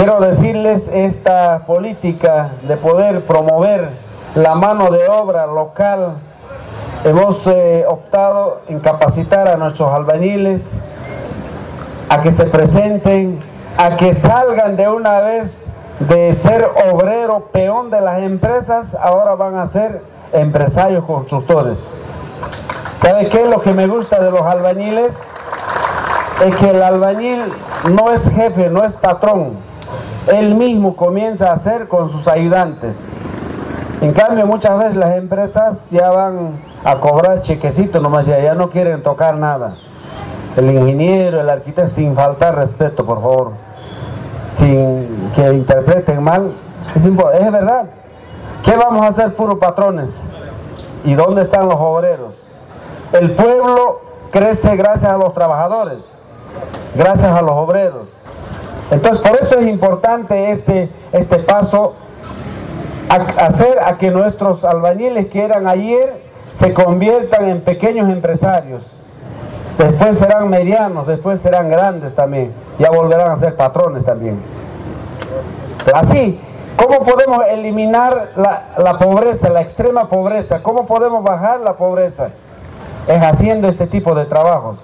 Quiero decirles esta política de poder promover la mano de obra local. Hemos eh, optado en capacitar a nuestros albañiles a que se presenten, a que salgan de una vez de ser obrero, peón de las empresas, ahora van a ser empresarios constructores. ¿Sabe qué es lo que me gusta de los albañiles? Es que el albañil no es jefe, no es patrón. Él mismo comienza a hacer con sus ayudantes. En cambio, muchas veces las empresas ya van a cobrar chequecitos nomás, ya, ya no quieren tocar nada. El ingeniero, el arquitecto, sin faltar respeto, por favor. Sin que interpreten mal. Es, es verdad. ¿Qué vamos a hacer puros patrones? ¿Y dónde están los obreros? El pueblo crece gracias a los trabajadores, gracias a los obreros. Entonces, por eso es importante este, este paso, hacer a que nuestros albañiles que eran ayer se conviertan en pequeños empresarios. Después serán medianos, después serán grandes también. Ya volverán a ser patrones también. Así, ¿cómo podemos eliminar la, la pobreza, la extrema pobreza? ¿Cómo podemos bajar la pobreza? Es haciendo este tipo de trabajos.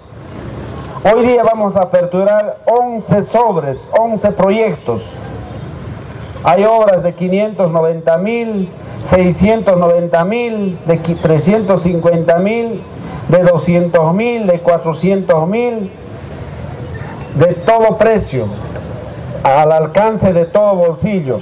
Hoy día vamos a aperturar 11 sobres, 11 proyectos. Hay obras de 590 mil, 690 mil, de 350 mil, de 200 mil, de 400 mil, de todo precio, al alcance de todo bolsillo.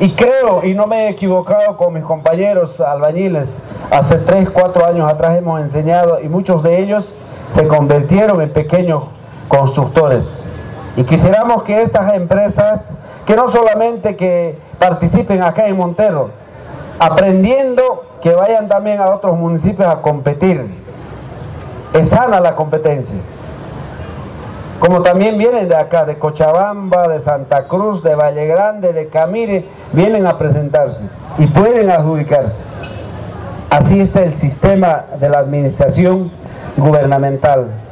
Y creo, y no me he equivocado con mis compañeros albañiles, hace 3, 4 años atrás hemos enseñado, y muchos de ellos se convirtieron en pequeños constructores. Y quisiéramos que estas empresas, que no solamente que participen acá en Montero, aprendiendo que vayan también a otros municipios a competir. Es sana la competencia. Como también vienen de acá, de Cochabamba, de Santa Cruz, de Valle Grande, de Camire, vienen a presentarse y pueden adjudicarse. Así está el sistema de la administración gubernamental.